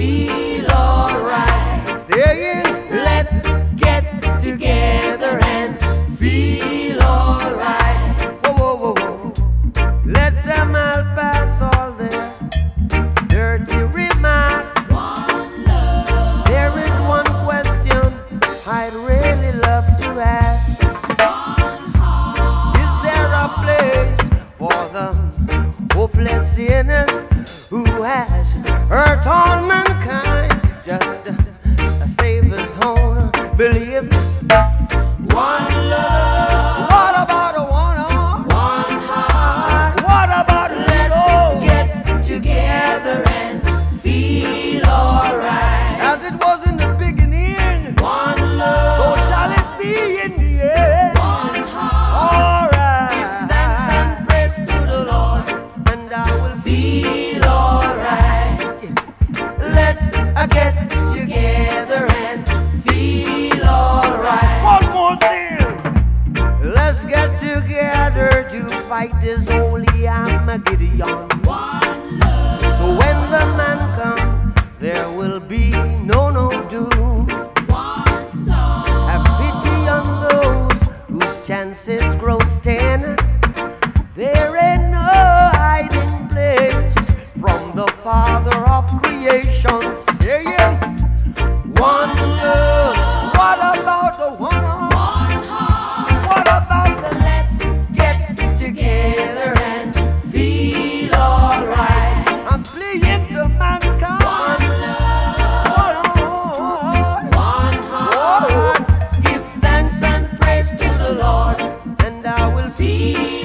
feel alright. Say it. Let's get together and feel alright. Whoa, whoa, whoa. whoa. Let them all pass all their dirty remarks. One love. There is one question I'd really love to ask. Is there a place for the hopeless sinners who has hurt all mankind? together to fight this holy Armageddon. One love. So when the man comes, there will be no no doom. One song. Have pity on those whose chances grow ten. There ain't no hiding place from the Father of Creations. to the Lord, and I will feed.